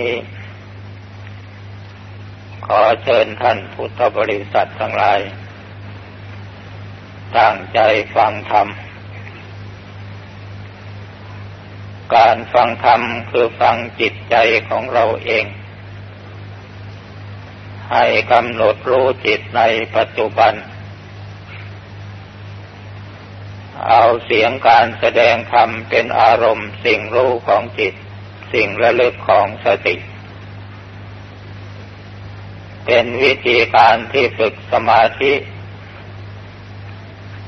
นี้ ขอเชิญท่านพุทธบริษัททั้งหลาย ตั้งใจฟังธรรม การฟังธรรมคือฟังจิตใจของเราเอง ให้กำหนดรู้จิตในปัจจุบันเอาเสียงการแสดงธรรมเป็นอารมณ์สิ่งรู้ของจิต สิ่งระลึกของสติ เป็นวิธีการที่ฝึกสมาธิ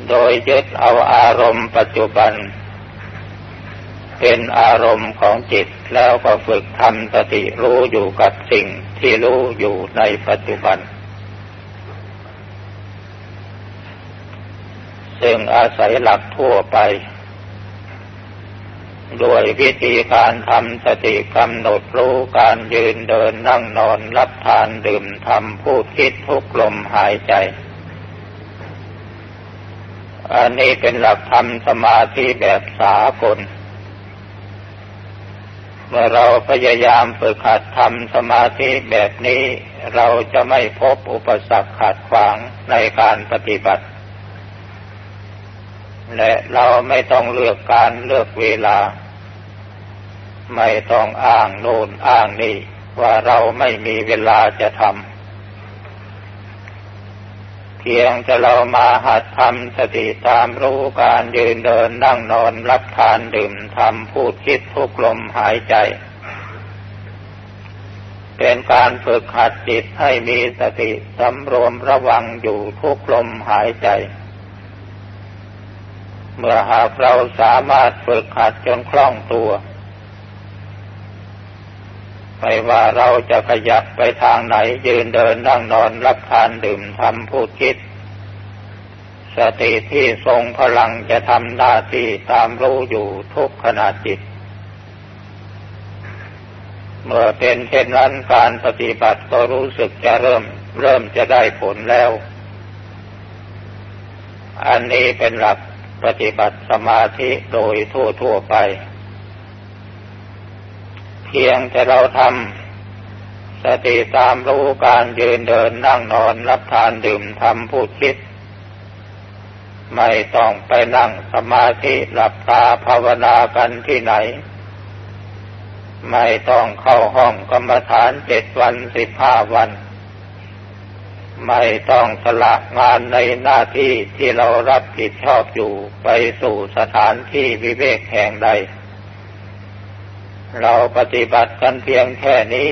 โดยยึดเอาอารมณ์ปัจจุบัน เป็นอารมณ์ของจิตแล้วก็ฝึกทำสติรู้อยู่กับสิ่งที่รู้อยู่ในปัจจุบันซึ่งอาศัยหลักทั่วไป โดยวิธีการทำสติกำหนดรู้การยืนเดินนั่งนอนรับทานดื่มทำพูดคิดทุกลมหายใจ อันนี้เป็นหลักธรรมสมาธิแบบสากลเมื่อเราพยายามฝึกหัดทำสมาธิแบบนี้ เราจะไม่พบอุปสรรคขัดขวางในการปฏิบัติ และเราไม่ต้องเลือกการเลือกเวลา ไม่ต้องอ้างโน่นอ้างนี่ ว่าเราไม่มีเวลาจะทำเพียงจะเรามาหัดทำสติตามรู้การยืนเดินนั่งนอนรับทานดื่มทำพูดคิดทุกลมหายใจ เป็นการฝึกหัดจิตให้มีสติสำรวมระวังอยู่ทุกลมหายใจ เมื่อหากเราสามารถฝึกหัดจนคล่องตัว ไม่ว่าเราจะขยับไปทางไหนยืนเดินนั่งนอนรับทานดื่มทำพูดคิด สติที่ทรงพลังจะทำหน้าที่ตามรู้อยู่ทุกขณะจิต เมื่อเป็นเช่นนั้นการปฏิบัติก็รู้สึกจะเริ่มเริ่มจะได้ผลแล้ว อันนี้เป็นหลัก ปฏิบัติสมาธิโดยทั่วทั่วไป เพียงแต่เราทำสติตามรู้การยืนเดินนั่งนอนรับทานดื่มทำพูดคิด ไม่ต้องไปนั่งสมาธิหลับตาภาวนากันที่ไหน ไม่ต้องเข้าห้องกรรมฐานเจ็ดวันสิบห้าวัน ไม่ต้องสละงานในหน้าที่ที่เรารับผิดชอบอยู่ไปสู่สถานที่วิเวกแห่งใด เราปฏิบัติกันเพียงแค่นี้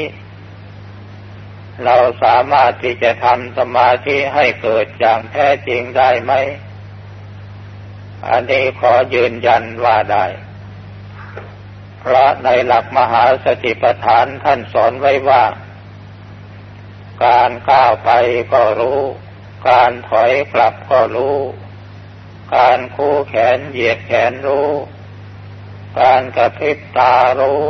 เราสามารถที่จะทำสมาธิให้เกิดอย่างแท้จริงได้ไหม อันนี้ขอยืนยันว่าได้เพราะในหลักมหาสติปัฏฐานท่านสอนไว้ว่า การก้าวไปก็รู้ การถอยกลับก็รู้ การคู่แขนเหยียดแขนรู้ การกระพริบตารู้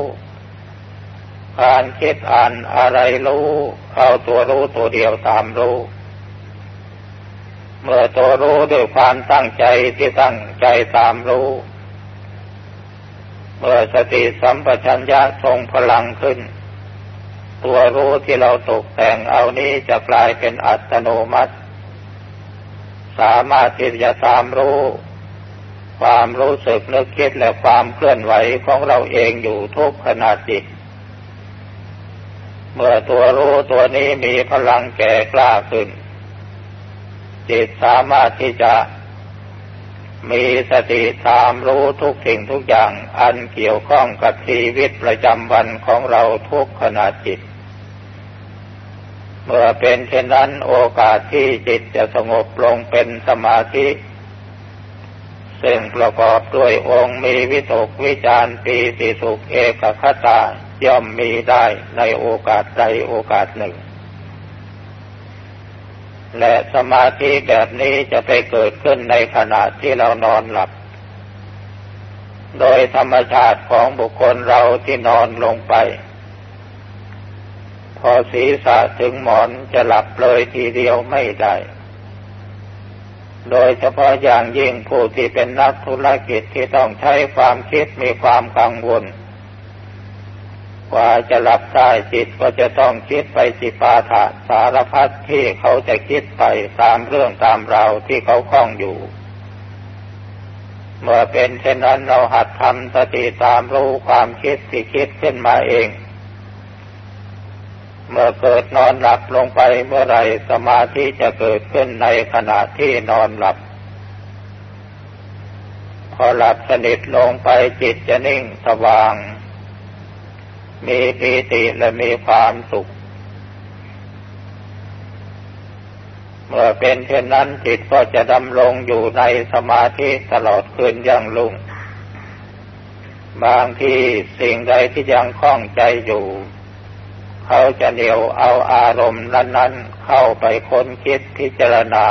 การคิดอ่านอะไรรู้เอาตัวรู้ตัวเดียวตามรู้ เมื่อตัวรู้ด้วยความตั้งใจที่ตั้งใจตามรู้ เมื่อสติสัมปชัญญะทรงพลังขึ้น ตัวรู้ที่เราตกแต่งเอานี้จะกลายเป็นอัตโนมัติ สามารถที่จะตามรู้ ความรู้สึกนึกคิดและความเคลื่อนไหวของเราเองอยู่ทุกขณะจิต เมื่อตัวรู้ตัวนี้มีพลังแก่กล้าขึ้น จิตสามารถที่จะ มีสติตามรู้ทุกสิ่งทุกอย่างอันเกี่ยวข้องกับชีวิตประจำวันของเราทุกขณะจิต เมื่อเป็นเช่นนั้นโอกาสที่จิตจะสงบลงเป็นสมาธิ ซึ่งประกอบด้วยองค์มีวิตกวิจารปีติสุขเอกคตาย่อมมีได้ในโอกาสใดโอกาสหนึ่ง และสมาธิแบบนี้จะไปเกิดขึ้นในขณะที่เรานอนหลับ โดยธรรมชาติของบุคคลเราที่นอนลงไป พอศีรษะถึงหมอนจะหลับเลยทีเดียวไม่ได้ โดยเฉพาะอย่างยิ่งผู้ที่เป็นนักธุรกิจที่ต้องใช้ความคิดมีความกังวล กว่าจะหลับได้จิตก็จะต้องคิดไปสิปาถะสารพัดที่เขาจะคิดไปตามเรื่องตามราวที่เขาคล้องอยู่ เมื่อเป็นเช่นนั้นเราหัดทำสติตามรู้ความคิดที่คิดขึ้นมาเอง เมื่อเกิดนอนหลับลงไปเมื่อไรสมาธิจะเกิดขึ้นในขณะที่นอนหลับพอหลับสนิทลงไปจิตจะนิ่งสว่าง มีปีติและมีความสุข เมื่อเป็นเช่นนั้นจิตก็จะดำรงอยู่ในสมาธิตลอดคืนยังลุ่งบางทีสิ่งใดที่ยังคล้องใจอยู่ เขาจะเหนียวเอาอารมณ์นั้น ๆ เข้าไปค้นคิดพิจารณา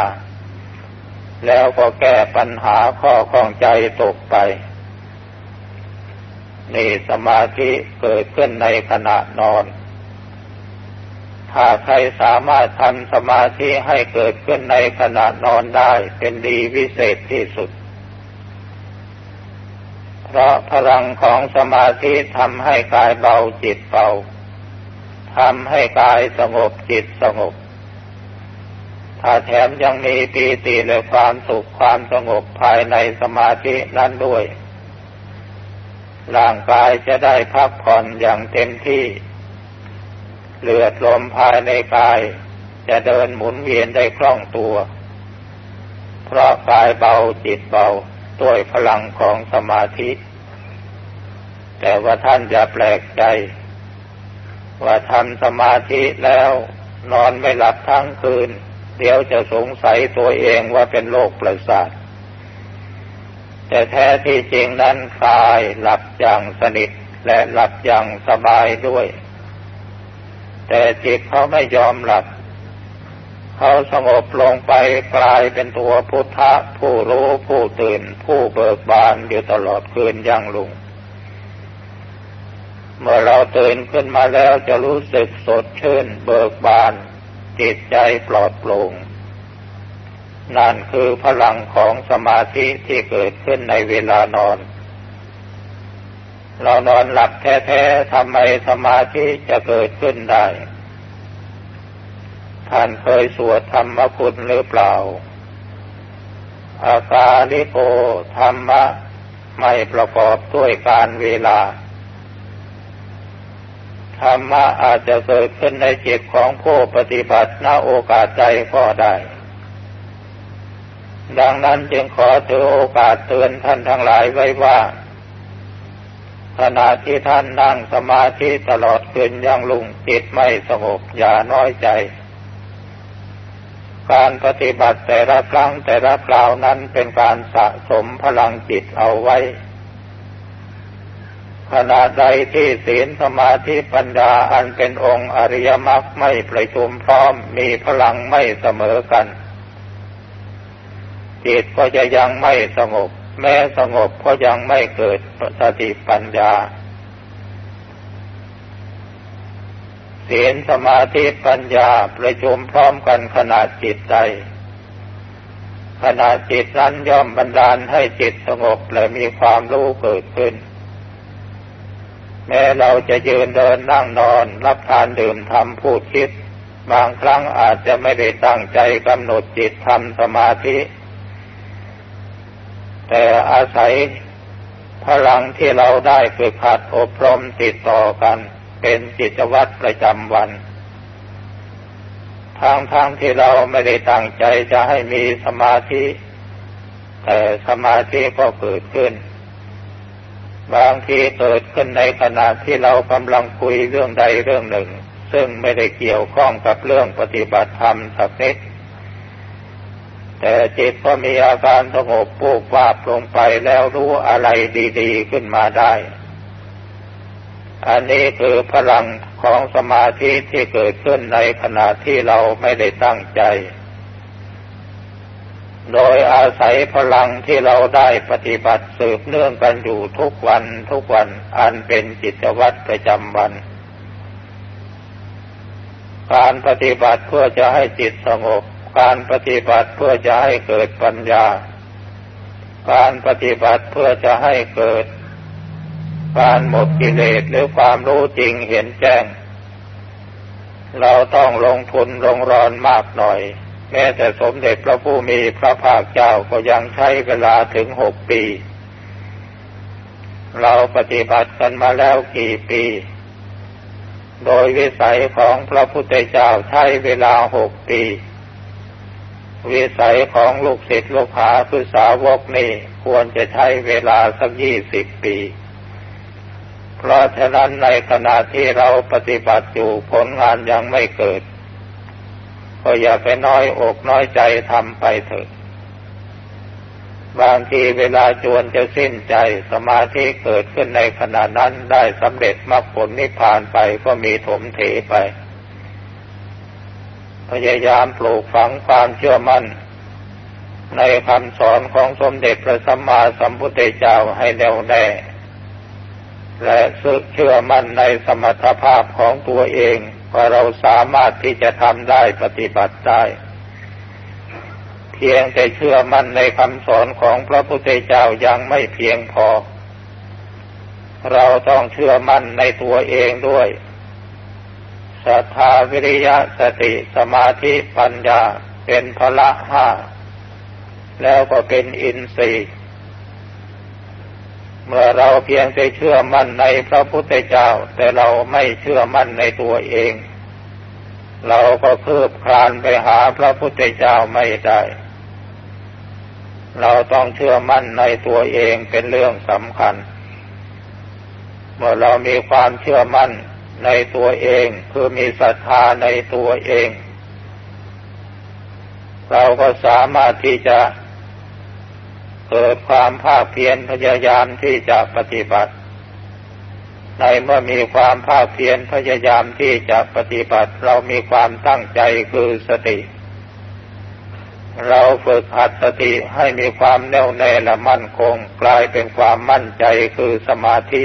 แล้วก็แก้ปัญหาข้อข้องใจตกไป นี่สมาธิเกิดขึ้นในขณะนอน ถ้าใครสามารถทำสมาธิให้เกิดขึ้นในขณะนอนได้เป็นดีวิเศษที่สุด เพราะพลังของสมาธิทำให้กายเบาจิตเบาทำให้กายสงบจิตสงบ ถ้าแถมยังมีปีติและความสุขความสงบภายในสมาธินั้นด้วย ร่างกายจะได้พักผ่อนอย่างเต็มที่ เลือดลมภายในกาย จะเดินหมุนเวียนได้คล่องตัว เพราะกายเบาจิตเบาด้วยพลังของสมาธิ แต่ว่าท่านอย่าแปลกใจ ว่าทำสมาธิแล้วนอนไม่หลับทั้งคืน เดี๋ยวจะสงสัยตัวเองว่าเป็นโรคประสาท แต่แท้ที่จริงนั้นกายหลับอย่างสนิทและหลับอย่างสบายด้วย แต่จิตเขาไม่ยอมหลับ เขาสงบลงไปกลายเป็นตัวพุทธะผู้รู้ผู้ตื่น ผู้เบิกบานอยู่ตลอดคืนยังลุง เมื่อเราตื่นขึ้นมาแล้วจะรู้สึกสดชื่นเบิกบาน จิตใจปลอดโปร่ง นั่นคือพลังของสมาธิที่เกิดขึ้นในเวลานอน เรานอนหลับแท้ๆทำไมสมาธิจะเกิดขึ้นได้ ท่านเคยสวดธรรมคุณหรือเปล่า อากาลิโกธรรมะไม่ประกอบด้วยการเวลา ธรรมะอาจจะเกิดขึ้นในจิตของผู้ปฏิบัติณโอกาสใจก็ได้ ดังนั้นจึงขอถือโอกาสเตือนท่านทั้งหลายไว้ว่า ขณะที่ท่านนั่งสมาธิตลอดคืนยังลุงจิตไม่สงบอย่าน้อยใจ การปฏิบัติแต่ละครั้งแต่ละคราวนั้นเป็นการสะสมพลังจิตเอาไว้ขณะใดที่ศีลสมาธิปัญญาอันเป็นองค์อริยมรรคไม่ประชุมพร้อมมีพลังไม่เสมอกัน จิตก็จะยังไม่สงบ แม้สงบก็ยังไม่เกิดสติปัญญาศีลสมาธิปัญญาประชุมพร้อมกันขณะจิตใจขณะจิตนั้นย่อมบันดาลให้จิตสงบและมีความรู้เกิดขึ้น แม้เราจะยืนเดินนั่งนอน รับทานดื่มทำพูดคิด บางครั้งอาจจะไม่ได้ตั้งใจกำหนดจิตทำสมาธิ แต่อาศัยพลังที่เราได้ฝึกหัดอบรมติดต่อกัน เป็นกิจวัตรประจำวัน ทางทางที่เราไม่ได้ตั้งใจจะให้มีสมาธิ แต่สมาธิก็เกิดขึ้น บางทีเกิดขึ้นในขณะที่เรากำลังคุยเรื่องใดเรื่องหนึ่ง ซึ่งไม่ได้เกี่ยวข้องกับเรื่องปฏิบัติธรรมสักนิด แต่จิตก็มีอาการสงบปูกวาบลงไปแล้วรู้อะไรดีๆขึ้นมาได้ อันนี้คือพลังของสมาธิที่เกิดขึ้นในขณะที่เราไม่ได้ตั้งใจ โดยอาศัยพลังที่เราได้ปฏิบัติสืบเนื่องกันอยู่ทุกวันทุกวันอันเป็นจิตวัตรประจำวันการปฏิบัติเพื่อจะให้จิตสงบ การปฏิบัติเพื่อจะให้เกิดปัญญา การปฏิบัติเพื่อจะให้เกิด การหมดกิเลสหรือความรู้จริงเห็นแจ้ง เราต้องลงทุนลงรอนมากหน่อย แม้แต่สมเด็จพระผู้มีพระภาคเจ้าก็ยังใช้เวลาถึงหกปี เราปฏิบัติกันมาแล้วกี่ปีโดยวิสัยของพระพุทธเจ้าใช้เวลาหกปี วิสัยของลูกศิษย์ลูกหาคือสาวกนี่ควรจะใช้เวลาสักยี่สิบปี เพราะฉะนั้นในขณะที่เราปฏิบัติอยู่ผลงานยังไม่เกิด ก็อย่าไปน้อยอกน้อยใจทำไปเถอะ บางทีเวลาจวนจะสิ้นใจสมาธิเกิดขึ้นในขณะนั้นได้สำเร็จมรรคผลนิพพานไปก็มีถมเถไป พยายามปลูกฝังความเชื่อมั่น ในคำสอนของสมเด็จพระสัมมาสัมพุทธเจ้าให้แน่วแน่ และเชื่อมั่นในสมรรถภาพของตัวเองว่าเราสามารถที่จะทำได้ปฏิบัติได้ เพียงแต่เชื่อมั่นในคำสอนของพระพุทธเจ้ายังไม่เพียงพอ เราต้องเชื่อมั่นในตัวเองด้วย ศรัทธาวิริยะสติสมาธิปัญญาเป็นพละห้า แล้วก็เป็นอินทรีย์เมื่อเราเพียงแต่เชื่อมั่นในพระพุทธเจ้า แต่เราไม่เชื่อมั่นในตัวเอง เราก็คืบคลานไปหาพระพุทธเจ้าไม่ได้ เราต้องเชื่อมั่นในตัวเองเป็นเรื่องสำคัญ เมื่อเรามีความเชื่อมั่น ในตัวเองคือมีศรัทธาในตัวเอง เราก็สามารถที่จะเกิดความภาคเพียรพยายามที่จะปฏิบัติ ในเมื่อมีความภาคเพียรพยายามที่จะปฏิบัติ เรามีความตั้งใจคือสติ เราฝึกหัดสติให้มีความแน่วแน่และมั่นคง กลายเป็นความมั่นใจคือสมาธิ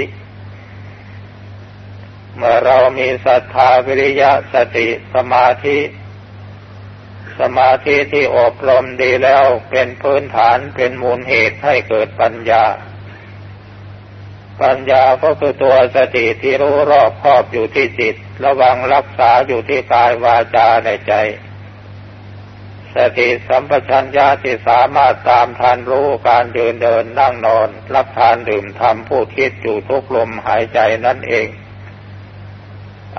เมื่อเรามีศรัทธาวิริยะสติสมาธิ สมาธิที่อบรมดีแล้วเป็นพื้นฐานเป็นมูลเหตุให้เกิดปัญญา ปัญญาก็คือตัวสติที่รู้รอบครอบอยู่ที่จิต ระวังรักษาอยู่ที่กายวาจาในใจ สติสัมปชัญญะที่สามารถตามทันรู้การเดินเดินนั่งนอน รับทานดื่มทำผู้คิดอยู่ทุกลมหายใจนั่นเอง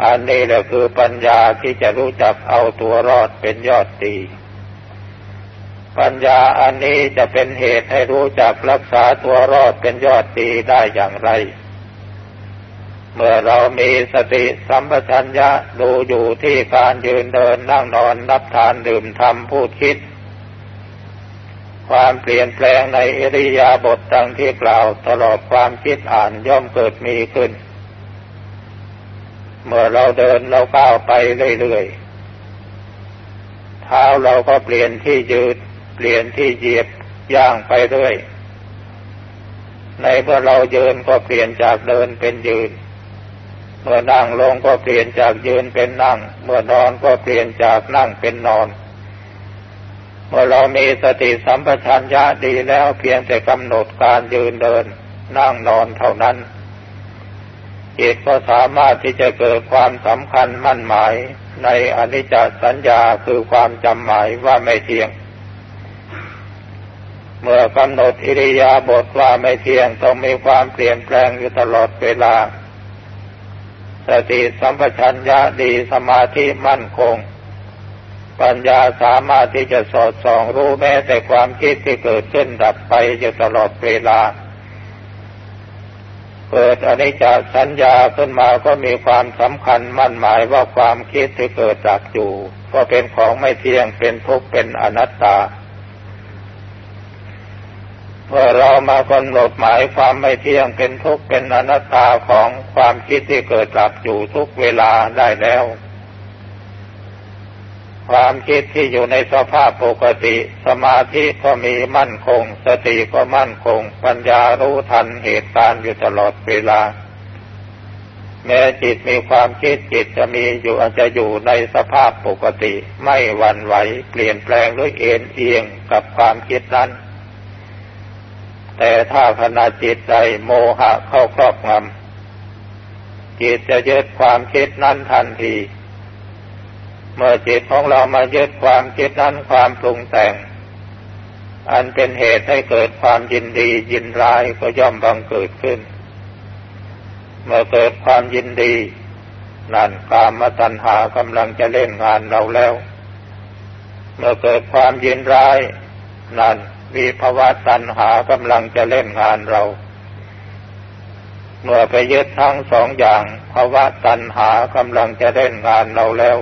อันนี้แหละคือปัญญาที่จะรู้จักเอาตัวรอดเป็นยอดดี ปัญญาอันนี้จะเป็นเหตุให้รู้จักรักษาตัวรอดเป็นยอดดีได้อย่างไร เมื่อเรามีสติสัมปชัญญะดูอยู่ที่การยืนเดินนั่งนอนนับทานดื่มทำพูดคิด ความเปลี่ยนแปลงในอริยาบทดังที่กล่าวตลอดความคิดอ่านย่อมเกิดมีขึ้น เมื่อเราเดินเราก้าวไปเรื่อยๆ เท้าเราก็เปลี่ยนที่ยืด เปลี่ยนที่เหยียบย่างไปเรื่อย ในเมื่อเรายืนก็เปลี่ยนจากเดินเป็นยืน เมื่อนั่งลงก็เปลี่ยนจากยืนเป็นนั่ง เมื่อนอนก็เปลี่ยนจากนั่งเป็นนอน เมื่อเรามีสติสัมปชัญญะดีแล้วเพียงแต่กำหนดการยืนเดิน นั่งนอนเท่านั้น จิตก็สามารถที่จะเกิดความสำคัญมั่นหมาย ในอนิจจสัญญาคือความจำหมายว่าไม่เที่ยง เมื่อกำหนดอิริยาบถว่าไม่เที่ยงต้องมีความเปลี่ยนแปลงอยู่ตลอดเวลา สติสัมปชัญญะดีสมาธิมั่นคง ปัญญาสามารถที่จะสอดส่องรู้แม้แต่ความคิดที่เกิดขึ้นดับไปอยู่ตลอดเวลา เกิดอนิจจสัญญาขึ้นมาก็มีความสำคัญมั่นหมายว่าความคิดที่เกิดจากอยู่ ก็เป็นของไม่เที่ยงเป็นทุกข์เป็นอนัตตาเมื่อเรามากำหนดหมายความไม่เที่ยงเป็นทุกข์เป็นอนัตตาของความคิดที่เกิดจากอยู่ทุกเวลาได้แล้ว ความคิดที่อยู่ในสภาพปกติ สมาธิก็มีมั่นคง สติก็มั่นคง ปัญญารู้ทันเหตุการณ์อยู่ตลอดเวลา แม้จิตมีความคิดจิตจะมีอยู่อาจจะอยู่ในสภาพปกติ ไม่หวั่นไหว เปลี่ยนแปลงหรือเอ็นเอียงกับความคิดนั้น แต่ถ้าขณะจิตใจโมหะเข้าครอบงำจิตจะยึดความคิดนั้นทันที เมื่อจิตของเรามายึดความคิดนั้นความปรุงแต่ง อันเป็นเหตุให้เกิดความยินดียินร้ายก็ย่อมบังเกิดขึ้น เมื่อเกิดความยินดีนั่นกามตัณหากำลังจะเล่นงานเราแล้ว เมื่อเกิดความยินร้ายนั่นวิภาวะตัณหากำลังจะเล่นงานเรา เมื่อไปยึดทั้งสองอย่างภาวะตัณหากำลังจะเล่นงานเราแล้ว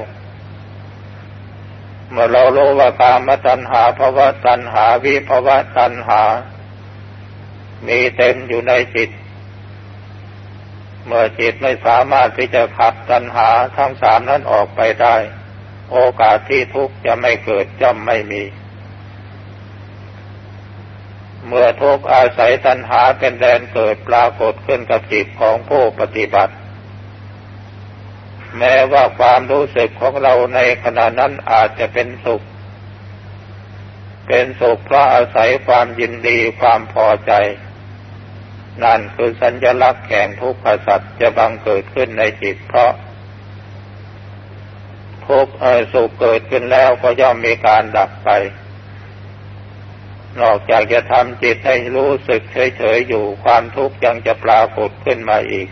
เมื่อเรารู้ว่ากามตัณหาภาวะตัณหาวิภาวะตัณหา มีเต็มอยู่ในจิต เมื่อจิตไม่สามารถที่จะขับตัณหาทั้งสามนั้นออกไปได้ โอกาสที่ทุกข์จะไม่เกิดย่อมไม่มี เมื่อทุกข์อาศัยตัณหาเป็นแดนเกิดปรากฏขึ้นกับจิตของผู้ปฏิบัติ แม้ว่าความรู้สึกของเราในขณะนั้นอาจจะเป็นสุข เป็นสุขเพราะอาศัยความยินดีความพอใจ นั่นคือสัญลักษณ์แห่งทุกขสัตว์จะบังเกิดขึ้นในจิตเพราะทุกสุขเกิดขึ้นแล้วก็ย่อมมีการดับไป นอกจากจะทำจิตให้รู้สึกเฉยๆอยู่ความทุกข์ยังจะปรากฏขึ้นมาอีก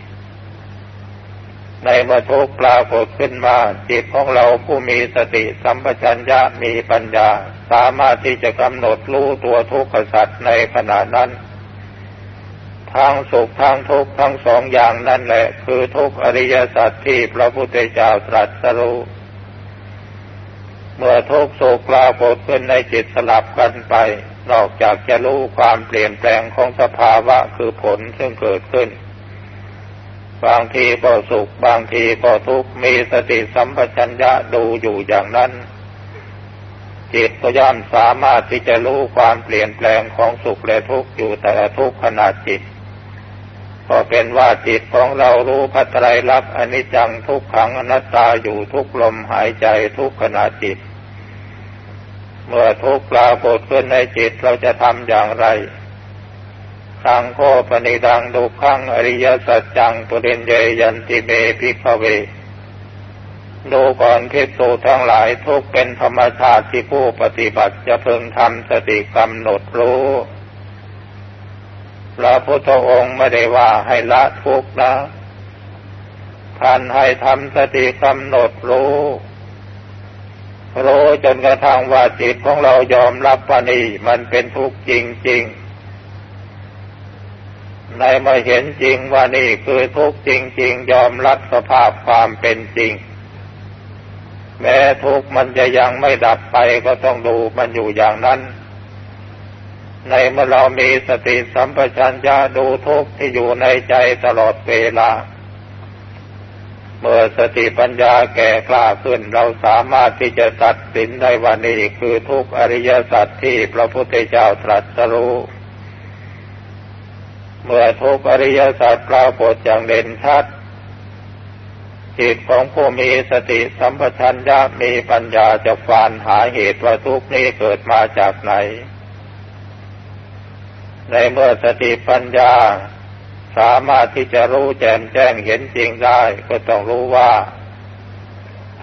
ในเมื่อทุกข์ปรากฏขึ้นมา จิตของเราผู้มีสติสัมปชัญญะมีปัญญา สามารถที่จะกำหนดรู้ตัวทุกขสัตว์ในขณะนั้นทางสุขทางทุกข์ทั้งสองอย่างนั่นแหละ คือทุกอริยสัจที่พระพุทธเจ้าตรัสรู้เมื่อทุกสุขปรากฏขึ้นในจิตสลับกันไป นอกจากจะรู้ความเปลี่ยนแปลงของสภาวะคือผลซึ่งเกิดขึ้น บางทีก็สุข บางทีก็ทุกข์ มีสติสัมปชัญญะดูอยู่อย่างนั้น จิตก็ย่อมสามารถที่จะรู้ความเปลี่ยนแปลงของสุขและทุกข์อยู่แต่ละทุกขณะจิต ก็เป็นว่าจิตของเรารู้พัตรายลักษณ์อนิจจังทุกขังอนัตตาอยู่ทุกลมหายใจทุกขณะจิต เมื่อทุกปรากฏขึ้นในจิตเราจะทำอย่างไร ตังโข ปะนิทัง ทุกขังอริยสัจจังปริญเญยยันติเม ภิกขเวดูก่อนภิกษุทั้งหลายทุกข์เป็นธรรมชาติที่ผู้ปฏิบัติจะพึงทำสติกำหนดรู้พระพุทธองค์ไม่ได้ว่าให้ละทุกข์นะท่านให้ทำสติกำหนดรู้รู้จนกระทั่งว่าจิตของเรายอมรับว่านี่มันเป็นทุกข์จริงๆ ในมาเห็นจริงว่านี่คือทุกข์จริง ๆ ยอมรับสภาพความเป็นจริง แม้ทุกข์มันจะยังไม่ดับไปก็ต้องดูมันอยู่อย่างนั้น ในเมื่อเรามีสติสัมปชัญญะดูทุกข์ที่อยู่ในใจตลอดเวลา เมื่อสติปัญญาแก่กล้าขึ้นเราสามารถที่จะตัดสินได้ว่านี่คือทุกอริยสัจที่พระพุทธเจ้าตรัสรู้ เมื่อทุกอริยสัจปรากฏอย่างเด่นชัด จิตของผู้มีสติสัมปชัญญะมีปัญญาจะฟานหาเหตุว่าทุกนี้เกิดมาจากไหน ในเมื่อสติปัญญาสามารถที่จะรู้แจ่มแจ้งเห็นจริงได้ ก็ต้องรู้ว่า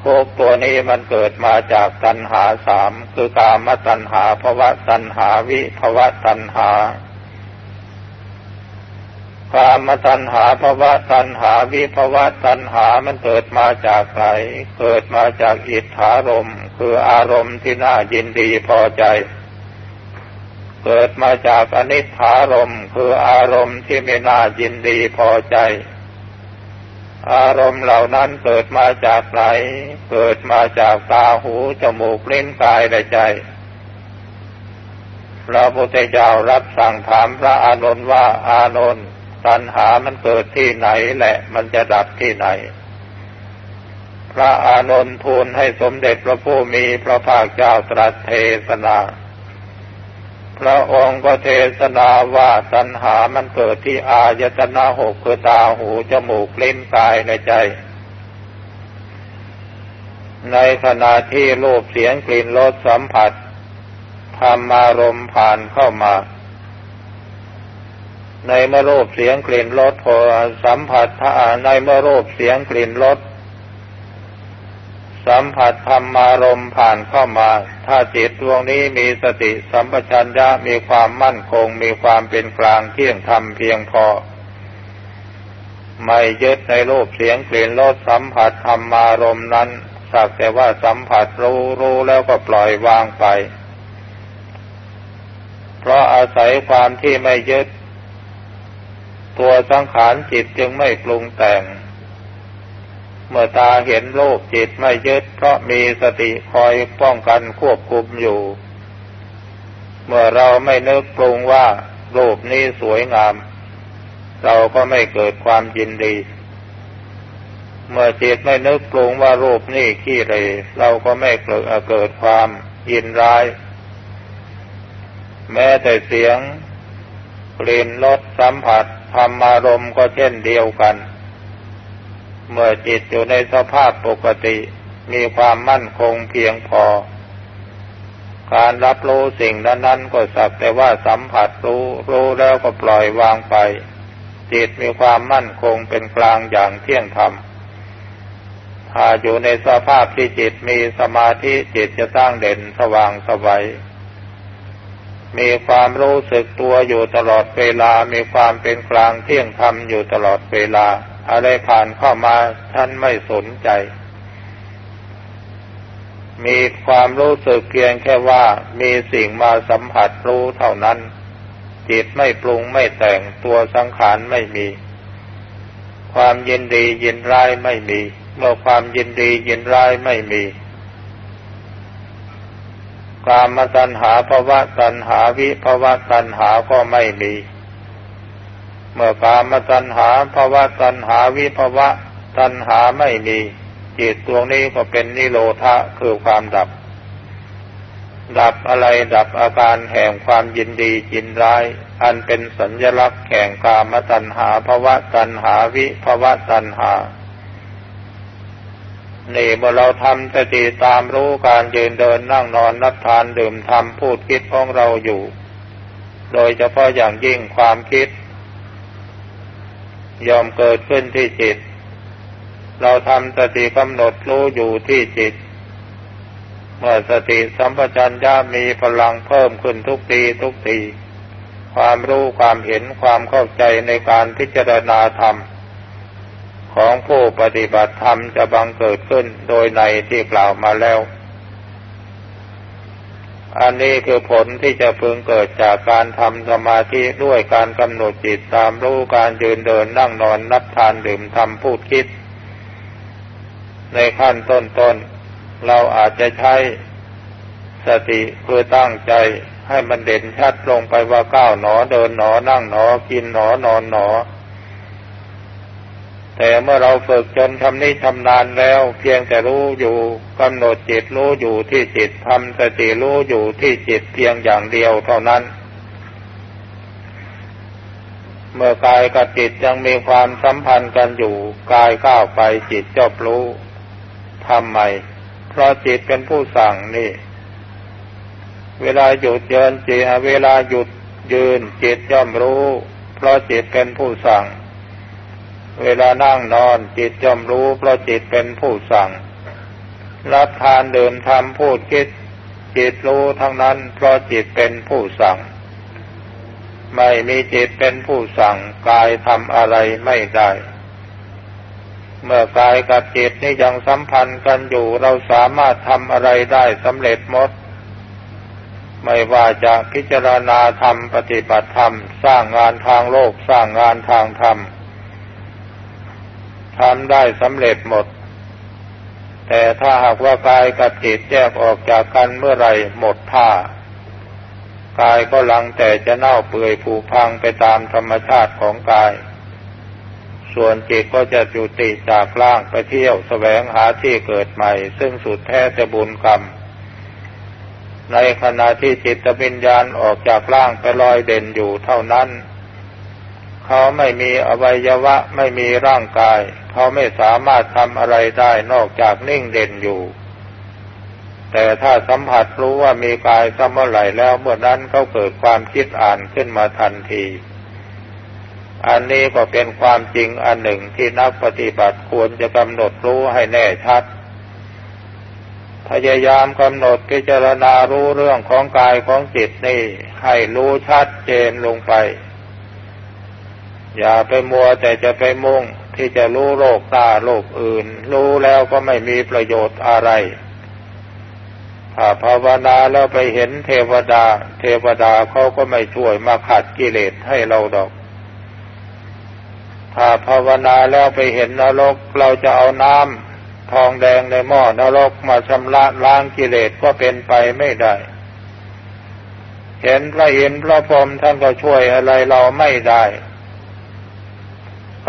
ทุกตัวนี้มันเกิดมาจากตัณหาสามคือกามตัณหาภวะตัณหาวิภวะตัณหา กามตัณหาภวะตัณหาวิภวะตัณหามันเกิดมาจากไหน เกิดมาจากอิทธารมคืออารมณ์ที่น่ายินดีพอใจ เกิดมาจากอนิถารมคืออารมณ์ที่ไม่น่ายินดีพอใจ อารมณ์เหล่านั้นเกิดมาจากไหน เกิดมาจากตาหูจมูกลิ้นกายและใจพระพุทธเจ้ารับสั่งถามพระอานนท์ว่าอานนท์ ตัณหามันเกิดที่ไหนแหละ มันจะดับที่ไหน พระอานนท์ทูลให้สมเด็จพระผู้มีพระภาคเจ้าตรัสเทศนา พระองค์ก็เทศนาว่าตัณหามันเกิดที่อายตนะหกคือตาหูจมูกลิ้นกายในใจ ในขณะที่รูปเสียงกลิ่นรสสัมผัสธรรมารมผ่านเข้ามา ในเมื่อรูปเสียงกลิ่นรสพอสัมผัสถ้าในเมื่อรูปเสียงกลิ่นรสสัมผัสธรรมารมผ่านเข้ามา ถ้าจิตดวงนี้มีสติสัมปชัญญะมีความมั่นคง มีความเป็นกลางเที่ยงธรรมเพียงพอ ไม่ยึดในรูปเสียงกลิ่นรสสัมผัสธรรมารมนั้นสักแต่ว่าสัมผัสรู้รู้แล้วก็ปล่อยวางไป เพราะอาศัยความที่ไม่ยึด ตัวสังขารจิตจึงไม่ปรุงแต่ง เมื่อตาเห็นรูปจิตไม่ยึดเพราะมีสติคอยป้องกันควบคุมอยู่ เมื่อเราไม่นึกปรุงว่ารูปนี้สวยงาม เราก็ไม่เกิดความยินดี เมื่อจิตไม่นึกปรุงว่ารูปนี้ขี้เลยเราก็ไม่เกิดเกิดความยินร้าย แม้แต่เสียงกลิ่นรสสัมผัส ธรรมารมณ์ก็เช่นเดียวกัน เมื่อจิตอยู่ในสภาพปกติมีความมั่นคงเพียงพอ การรับรู้สิ่งนั้นๆก็สักแต่ว่าสัมผัสรู้รู้แล้วก็ปล่อยวางไป จิตมีความมั่นคงเป็นกลางอย่างเที่ยงธรรมถ้าอยู่ในสภาพที่จิตมีสมาธิจิตจะตั้งเด่นสว่างสวัย มีความรู้สึกตัวอยู่ตลอดเวลา มีความเป็นกลางเที่ยงธรรมอยู่ตลอดเวลา อะไรผ่านเข้ามาท่านไม่สนใจ มีความรู้สึกเพียงแค่ว่ามีสิ่งมาสัมผัสรู้เท่านั้น จิตไม่ปรุงไม่แต่งตัวสังขารไม่มี ความยินดียินร้ายไม่มี เมื่อความยินดียินร้ายไม่มี กามตัณหาภาวะตัณหาวิภาวะตัณหาก็ไม่มี เมื่อกามตัณหาภาวะตัณหาวิภาวะตัณหาไม่มีจิตดวงนี้ก็เป็นนิโรธะคือความดับ ดับอะไรดับอาการแห่งความยินดียินร้าย อันเป็นสัญลักษณ์แห่งกามตัณหาภาวะตัณหาวิภาวะตัณหา นี่เมื่อเราทำสติตามรู้การยืนเดินนั่งนอนนับทานดื่มทำพูดคิดของเราอยู่ โดยเฉพาะอย่างยิ่งความคิด ยอมเกิดขึ้นที่จิต เราทำสติกำหนดรู้อยู่ที่จิต เมื่อสติสัมปชัญญะมีพลังเพิ่มขึ้นทุกทีทุกที ความรู้ความเห็นความเข้าใจในการพิจารณาธรรม ของผู้ปฏิบัติธรรมจะบังเกิดขึ้นโดยในที่กล่าวมาแล้ว อันนี้คือผลที่จะพึงเกิดจากการทำสมาธิด้วยการกำหนดจิตตามรู้การยืนเดินนั่งนอนนับทานดื่มทำพูดคิด ในขั้นต้นๆเราอาจจะใช้สติเพื่อตั้งใจให้มันเด่นชัดลงไปว่าก้าวหนอเดินหนอนั่งหนอกินหนอนอนหนอ แต่เมื่อเราฝึกจนทำนี้ชำนาญแล้ว เพียงแต่รู้อยู่กำหนดจิตรู้อยู่ที่จิตทำสติรู้อยู่ที่จิตเพียงอย่างเดียวเท่านั้น เมื่อกายกับจิตยังมีความสัมพันธ์กันอยู่กายก้าวไปจิตจบรู้ทำไม เพราะจิตเป็นผู้สั่งนี่ เวลาหยุดเยินจิตเวลาหยุดยืนจิตย่อมรู้ เพราะจิตเป็นผู้สั่ง เวลานั่งนอนจิตย่อมรู้เพราะจิตเป็นผู้สั่ง รับทานเดินทำพูดคิด จิตรู้ทั้งนั้นเพราะจิตเป็นผู้สั่ง ไม่มีจิตเป็นผู้สั่งกายทำอะไรไม่ได้ เมื่อกายกับจิตนี่ยังสัมพันธ์กันอยู่เราสามารถทำอะไรได้สำเร็จหมดไม่ว่าจะพิจารณาธรรมปฏิบัติธรรม สร้างงานทางโลกสร้างงานทางธรรม ทำได้สำเร็จหมด แต่ถ้าหากว่ากายกับจิตแยกออกจากกันเมื่อไรหมดท่ากายก็ลังแต่จะเน่าเปื่อยผุพังไปตามธรรมชาติของกาย ส่วนจิตก็จะจุติจากล่างไปเที่ยวแสวงหาที่เกิดใหม่ ซึ่งสุดแท้แต่บุญกรรม ในขณะที่จิตวิญญาณออกจากล่างไปลอยเด่นอยู่เท่านั้น เขาไม่มีอวัยวะไม่มีร่างกาย เขาไม่สามารถทำอะไรได้นอกจากนิ่งเด่นอยู่ แต่ถ้าสัมผัสรู้ว่ามีกายสัมเมื่อไหร่แล้วเมื่อนั้นเขาเกิดความคิดอ่านขึ้นมาทันที อันนี้ก็เป็นความจริงอันหนึ่งที่นักปฏิบัติควรจะกำหนดรู้ให้แน่ชัดพยายามกำหนดพิจารณารู้เรื่องของกายของจิตนี่ให้รู้ชัดเจนลงไป อย่าไปมัวแต่จะไปมุ่งที่จะรู้โลกตาโลกอื่น รู้แล้วก็ไม่มีประโยชน์อะไรถ้าภาวนาแล้วไปเห็นเทวดา เทวดาเขาก็ไม่ช่วยมาขัดกิเลสให้เราดอก ถ้าภาวนาแล้วไปเห็นนรกเราจะเอาน้ำทองแดงในหม้อนรกมาชำระล้างกิเลสก็เป็นไปไม่ได้ เห็นพระอินทร์พระพรหมท่านก็ช่วยอะไรเราไม่ได้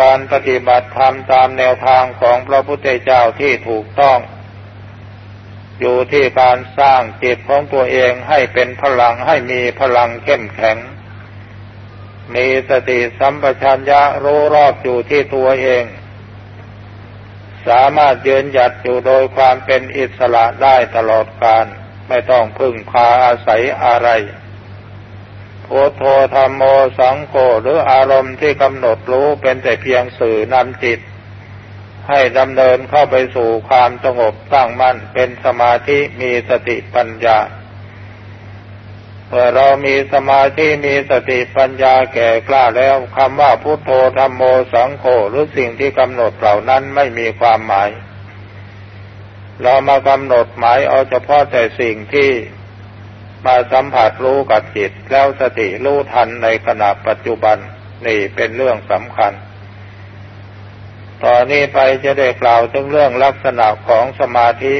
การปฏิบัติธรรมตามแนวทางของพระพุทธเจ้าที่ถูกต้อง อยู่ที่การสร้างจิตของตัวเองให้เป็นพลังให้มีพลังเข้มแข็ง มีสติสัมปชัญญะรู้รอบอยู่ที่ตัวเอง สามารถยืนหยัดอยู่โดยความเป็นอิสระได้ตลอดกาลไม่ต้องพึ่งพาอาศัยอะไร โอโทธรรมโมสังโฆหรืออารมณ์ที่กำหนดรู้เป็นแต่เพียงสื่อนำจิต ให้ดำเนินเข้าไปสู่ความสงบตั้งมั่นเป็นสมาธิมีสติปัญญาเมื่อเรามีสมาธิมีสติปัญญาแก่กล้าแล้วคำว่าพุทโธธรรมโมสังโฆหรือสิ่งที่กำหนดเหล่านั้นไม่มีความหมาย เรามากำหนดหมายเอาเฉพาะแต่สิ่งที่ มาสัมผัสรู้กับจิต แล้วสติรู้ทันในขณะปัจจุบันนี่เป็นเรื่องสำคัญ ต่อนนี้ไปจะได้กล่าวถึงเรื่องลักษณะของสมาธิ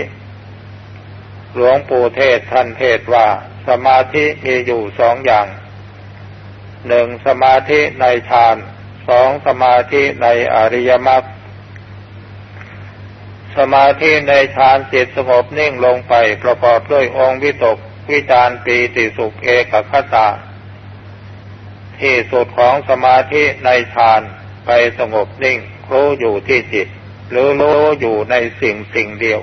หลวงปู่เทศท่านเทศว่า สมาธิมีอยู่สองอย่าง หนึ่งสมาธิในฌาน สองสมาธิในอริยมรรคสมาธิในฌานจิตสงบนิ่งลงไปประกอบด้วยองค์วิตก วิจารปีติสุขเอกคตา ที่สุดของสมาธิในฌานไปสงบนิ่งรู้อยู่ที่จิต หรือรู้อยู่ในสิ่งสิ่งเดียว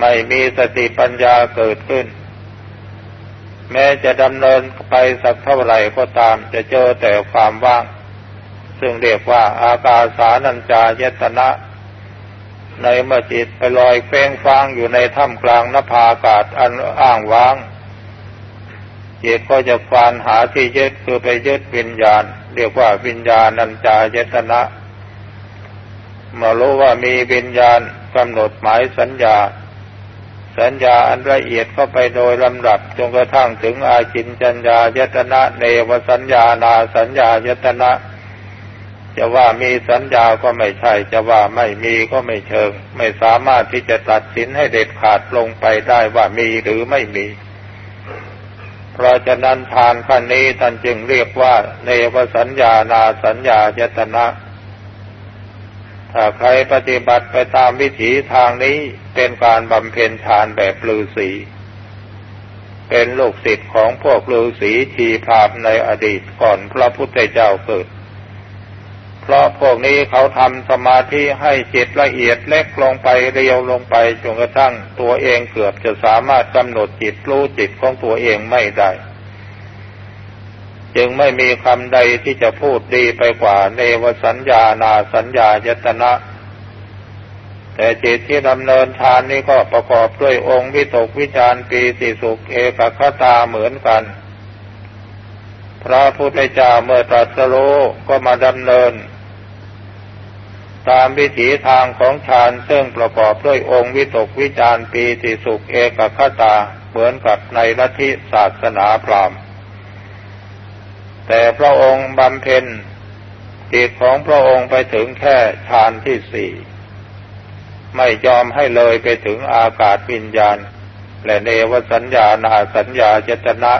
ไม่มีสติปัญญาเกิดขึ้น แม้จะดำเนินไปสักเท่าไหร่ก็ตามจะเจอแต่ความว่าง ซึ่งเรียกว่าอากาสานัญจายตนะ ในเมื่อจิตไปลอยเฟ้งฟางอยู่ในถ้ำกลางนภาอากาศอันอ้างว้าง จิตก็จะควานหาที่ยึดคือไปยึดวิญญาณ เรียกว่าวิญญาณัญจายตนะมารู้ว่ามีวิญญาณกำหนดหมายสัญญา สัญญาอันละเอียดเข้าไปโดยลำดับจนกระทั่งถึงอาจินจัญญายตนะเนวสัญญานาสัญญายตนะ จะว่ามีสัญญาก็ไม่ใช่ จะว่าไม่มีก็ไม่เชิง ไม่สามารถที่จะตัดสินให้เด็ดขาดลงไปได้ว่ามีหรือไม่มี เพราะฉะนั้นทานขั้นนี้ท่านจึงเรียกว่า เนวสัญญานาสัญญายตนะถ้าใครปฏิบัติไปตามวิถีทางนี้เป็นการบำเพ็ญฌานแบบฤาษีเป็นลูกศิษย์ของพวกฤาษีทีพรามในอดีตก่อนพระพุทธเจ้าเกิด เพราะพวกนี้เขาทำสมาธิให้จิตละเอียดเล็กลงไปเรียวลงไปจนกระทั่งตัวเองเกือบจะสามารถกำหนดจิตรู้จิตของตัวเองไม่ได้ จึงไม่มีคำใดที่จะพูดดีไปกว่า เนวสัญญานาสัญญายตนะ แต่จิตที่ดำเนินฌานนี้ก็ประกอบด้วยองค์วิตกวิจารปีติสุขเอกคตาเหมือนกันพระพุทธเจ้าเมื่อตรัสรู้ก็มาดำเนิน ตามวิถีทางของฌานซึ่งประกอบด้วยองค์วิตกวิจารปีติสุขเอกคตาเหมือนกับในลัทธิศาสนาพราหมณ์แต่พระองค์บำเพ็ญจิตของพระองค์ไปถึงแค่ฌานที่สี่ไม่ยอมให้เลยไปถึงอากาศวิญญาณ และเนวสัญญานาสัญญาเจตนะ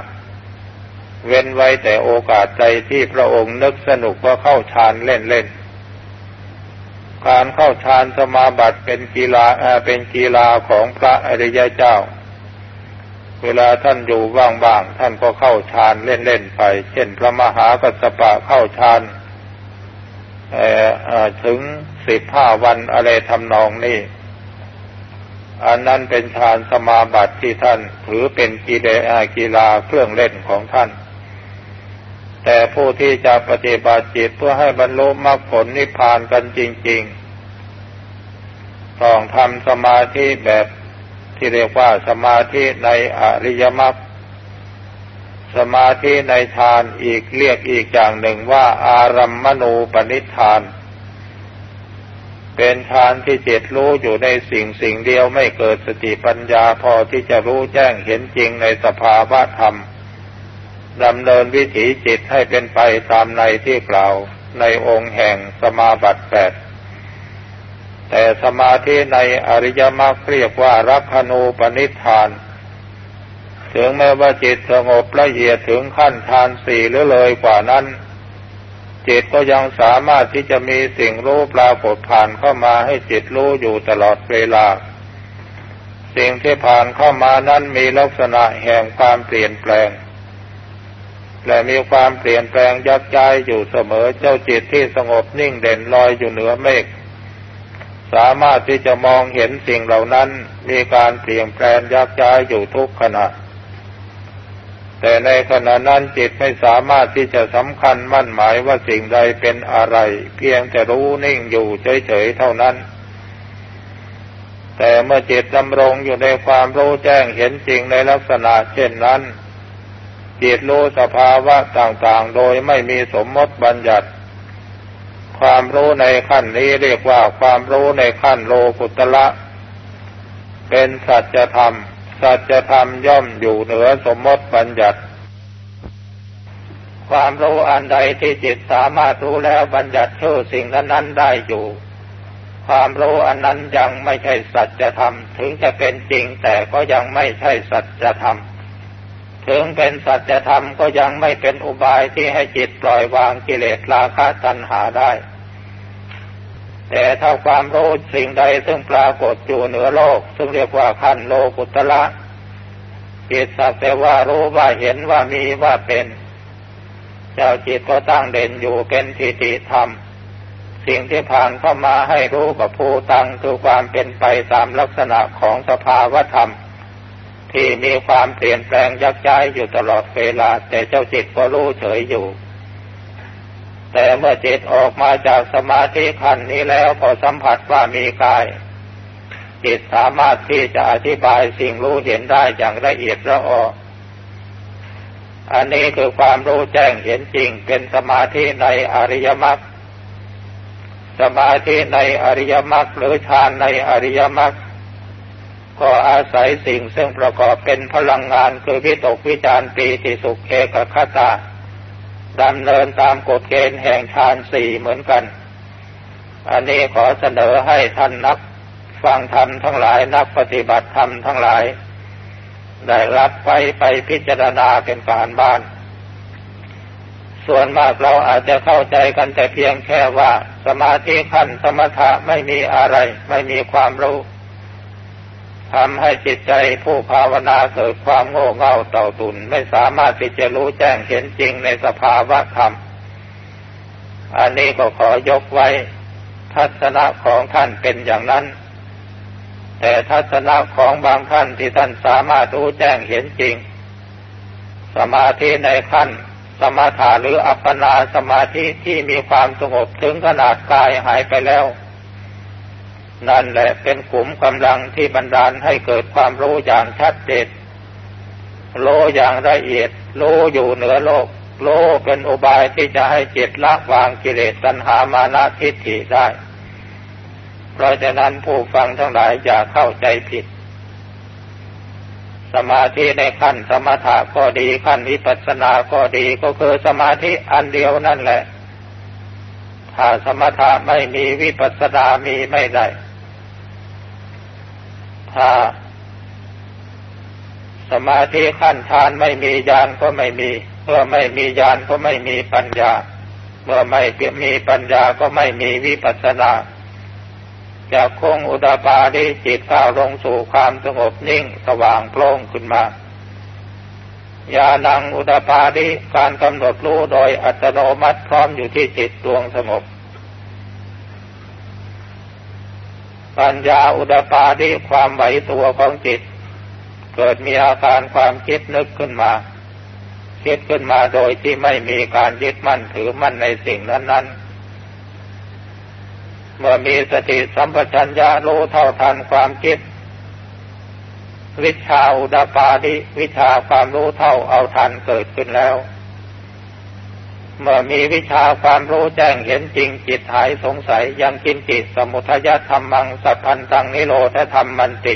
เว้นไว้แต่โอกาสใจที่พระองค์นึกสนุกว่าเข้าฌานเล่นๆ การเข้าฌานสมาบัติเป็นกีฬาเป็นกีฬาของพระอริยเจ้า เวลาท่านอยู่ว่างๆท่านก็เข้าฌานเล่นๆไป เช่น พระมหากัสปะเข้าฌานถึงสิบห้าวันอะไรทำนองนี้อันนั้นเป็นฌานสมาบัติที่ท่านถือเป็นกีฬากีฬาเครื่องเล่นของท่าน แต่ผู้ที่จะปฏิบัติจิตเพื่อให้บรรลุมรรคผลนิพพานกันจริงๆ ต้องทำสมาธิแบบที่เรียกว่าสมาธิในอริยมรรค สมาธิในฌานอีกเรียกอีกอย่างหนึ่งว่าอารัมมณูปนิธาน เป็นฌานที่จิตรู้อยู่ในสิ่งสิ่งเดียวไม่เกิดสติปัญญาพอที่จะรู้แจ้งเห็นจริงในสภาวะธรรม ดำเนินวิถีจิตให้เป็นไปตามในที่กล่าวในองค์แห่งสมาบัติแปดแต่สมาธิในอริยมรรคเรียกว่ารักขณูปนิธาน ถึงแม้ว่าจิตสงบละเอียดถึงขั้นทานสี่หรือเลยกว่านั้น จิตก็ยังสามารถที่จะมีสิ่งรู้ปรากฏผ่านเข้ามาให้จิตรู้อยู่ตลอดเวลา สิ่งที่ผ่านเข้ามานั้นมีลักษณะแห่งความเปลี่ยนแปลง และมีความเปลี่ยนแปลงยักย้ายอยู่เสมอเจ้าจิตที่สงบนิ่งเด่นลอยอยู่เหนือเมฆสามารถที่จะมองเห็นสิ่งเหล่านั้นมีการเปลี่ยนแปลงยักย้ายอยู่ทุกขณะ แต่ในขณะนั้นจิตไม่สามารถที่จะสำคัญมั่นหมายว่าสิ่งใดเป็นอะไร เพียงแต่รู้นิ่งอยู่เฉยๆเท่านั้น แต่เมื่อจิตดำรงอยู่ในความรู้แจ้งเห็นจริงในลักษณะเช่นนั้น จิตรู้สภาวะต่างๆ โดยไม่มีสมมติบัญญัติ ความรู้ในขั้นนี้เรียกว่าความรู้ในขั้นโลกุตละ เป็นสัจธรรม สัจธรรมย่อมอยู่เหนือสมมติบัญญัติ ความรู้อันใดที่จิตสามารถรู้แล้วบัญญัติชื่อสิ่งนั้นๆได้อยู่ ความรู้อันนั้นยังไม่ใช่สัจธรรม ถึงจะเป็นจริงแต่ก็ยังไม่ใช่สัจธรรม ถึงเป็นสัจธรรมก็ยังไม่เป็นอุบายที่ให้จิตปล่อยวางกิเลสราคะตัณหาได้ แต่ถ้าความรู้สิ่งใดซึ่งปรากฏอยู่เหนือโลก ซึ่งเรียกว่าขั้นโลกุตละจิตสักแต่ว่ารู้ว่าเห็นว่ามีว่าเป็น เจ้าจิตก็ตั้งเด่นอยู่เป็นทิฏฐิธรรม สิ่งที่ผ่านเข้ามาให้รู้กับผู้ตั้งคือความเป็นไปตามลักษณะของสภาวธรรม ที่มีความเปลี่ยนแปลงยักย้ายอยู่ตลอดเวลา แต่เจ้าจิตก็รู้เฉยอยู่ แต่เมื่อจิตออกมาจากสมาธิขั้นนี้แล้วพอสัมผัสว่ามีกาย จิตสามารถที่จะอธิบายสิ่งรู้เห็นได้อย่างละเอียดละอออันนี้คือความรู้แจ้งเห็นจริงเป็นสมาธิในอริยมรรคสมาธิในอริยมรรคหรือฌานในอริยมรรค ก็อาศัยสิ่งซึ่งประกอบเป็นพลังงานคือวิตกวิจารปีติสุขเอกคตาดำเนินตามกฎเกณฑ์แห่งฌานสี่เหมือนกัน อันนี้ขอเสนอให้ท่านนักฟังธรรมทั้งหลายนักปฏิบัติธรรมทั้งหลาย ได้รับไปไปพิจารณาเป็นการบ้าน ส่วนมากเราอาจจะเข้าใจกันแต่เพียงแค่ว่าสมาธิขั้นสมถะไม่มีอะไร ไม่มีความรู้ ทำให้จิตใจผู้ภาวนาเกิดความโง่เง่าเต่าตุน ไม่สามารถที่จะรู้แจ้งเห็นจริงในสภาวะธรรม อันนี้ก็ขอยกไว้ ทัศนะของท่านเป็นอย่างนั้น แต่ทัศนะของบางท่านที่ท่านสามารถรู้แจ้งเห็นจริง สมาธิในขั้น สมาถาหรืออัปปนาสมาธิที่มีความสงบถึงขนาดกายหายไปแล้ว นั่นแหละเป็นกลุ่มกำลังที่บันดาลให้เกิดความรู้อย่างชัดเจนโลอย่างละเอียดโลอยู่เหนือโลกโลเป็นอุบายที่จะให้จิตละวางกิเลสตัณหามานะทิฏฐิได้ เพราะฉะนั้นผู้ฟังทั้งหลายอย่าเข้าใจผิด สมาธิในขั้นสมถะก็ดีขั้นวิปัสสนาก็ดีก็คือสมาธิอันเดียวนั่นแหละ ถ้าสมถะไม่มีวิปัสสนามีไม่ได้ ถ้า สมาธิขั้นฌานไม่มีญาณก็ไม่มี เมื่อไม่มีญาณก็ไม่มีปัญญา เมื่อไม่มีปัญญาก็ไม่มีวิปัสสนาจะคงอุดาปาดิจิตก้าวลงสู่ความสงบนิ่งสว่างโปร่งขึ้นมาญาณังอุดาปาดิการกำหนดรู้โดยอัตโนมัติพร้อมอยู่ที่จิตดวงสงบ ปัญญาอุดปาดิความไหวตัวของจิต เกิดมีอาการความคิดนึกขึ้นมา คิดขึ้นมาโดยที่ไม่มีการยึดมั่นถือมั่นในสิ่งนั้น ๆ เมื่อมีสติสัมปชัญญะรู้เท่าทันความคิด วิชาอุดปาดิวิชาความรู้เท่าเอาทันเกิดขึ้นแล้ว เมื่อมีวิชาความรู้แจ้งเห็นจริงจิตหายสงสัยยังกินจิตสมุทยธรรมังสัพพันตังนิโรธธรรมมันติ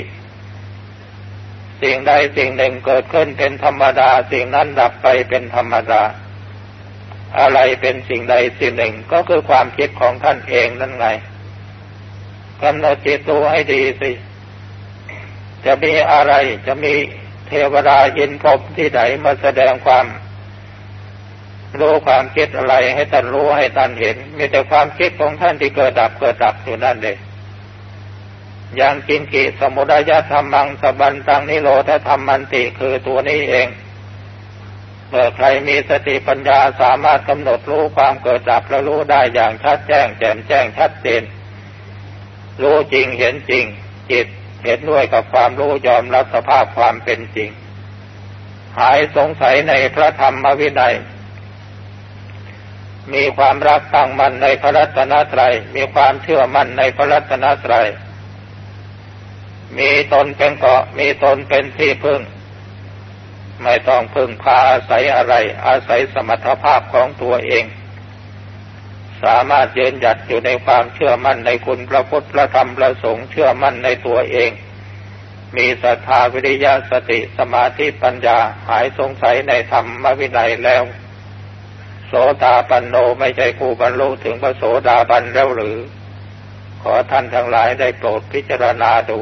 สิ่งใดสิ่งหนึ่งเกิดขึ้นเป็นธรรมดา สิ่งนั้นดับไปเป็นธรรมดา อะไรเป็นสิ่งใดสิ่งหนึ่งก็คือความคิดของท่านเองนั่นไงกำหนดจิตตัวให้ดีสิ จะมีอะไรจะมีเทวดายินพบที่ไหนมาแสดงความ รู้ความคิดอะไรให้ท่านรู้ให้ท่านเห็น มีแต่ความคิดของท่านที่เกิดดับเกิดดับอยู่นั่นเองอย่างกินกิสมุทัยธรรมังสบันตังนิโรธธรรมมันติคือตัวนี้เองเมื่อใครมีสติปัญญาสามารถกำหนดรู้ความเกิดดับและรู้ได้อย่างชัดแจ้งแจ่มแจ้งชัดเจน รู้จริงเห็นจริง จิตเห็นด้วยกับความรู้ยอมรับสภาพความเป็นจริง หายสงสัยในพระธรรมวินัย มีความรักตั้งมั่นในพระรัตนตรัย มีความเชื่อมั่นในพระรัตนตรัย มีตนเป็นเกาะ มีตนเป็นที่พึ่ง ไม่ต้องพึ่งพาอาศัยอะไร อาศัยสมรรถภาพของตัวเอง สามารถยืนหยัดอยู่ในความเชื่อมั่นในคุณพระพุทธพระธรรมพระสงฆ์เชื่อมั่นในตัวเอง มีศรัทธาวิริยะสติสมาธิปัญญาหายสงสัยในธรรมวินัยแล้ว สดาปันโนไม่ใช่ผู้บรรลุถึงพระโสดาบันแล้วหรือ ขอท่านทั้งหลายได้โปรดพิจารณาดู